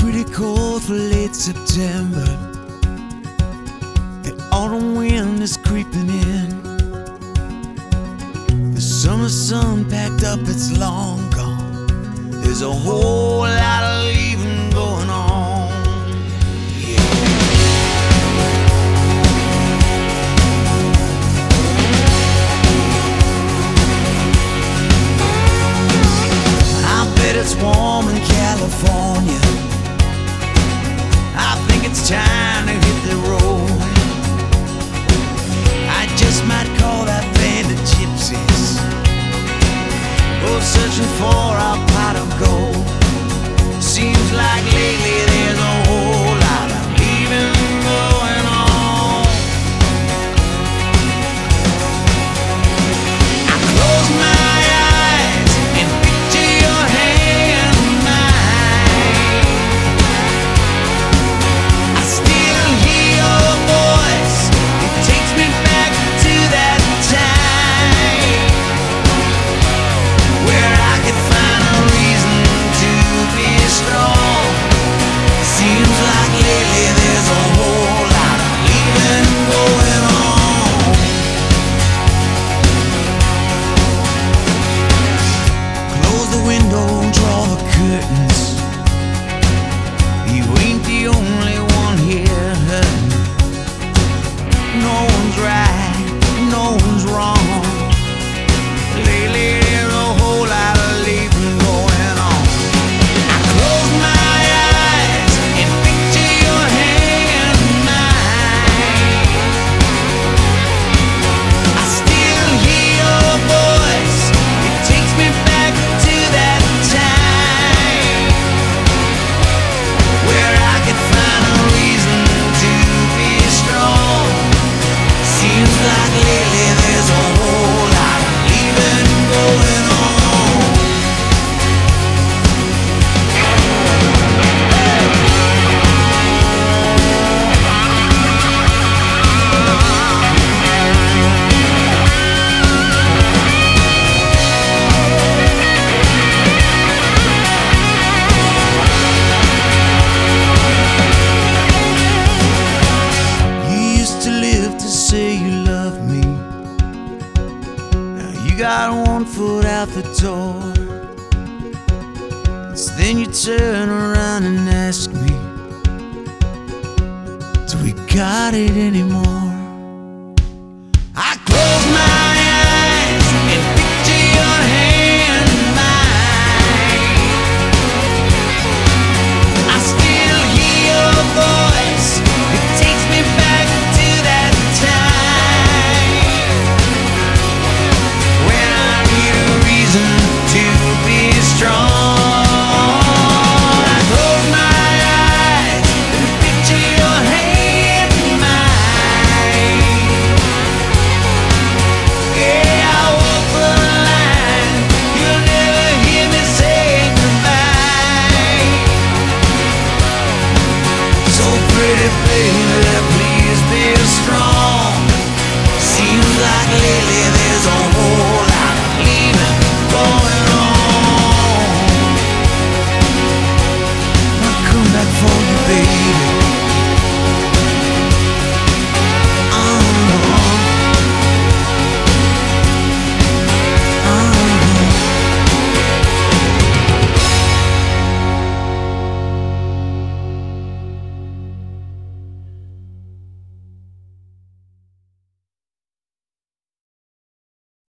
pretty cold for late September. The autumn wind is creeping in. The summer sun packed up, it's long gone. There's a whole lot of bones right out the door. Then you turn around and ask me, Do we got it anymore?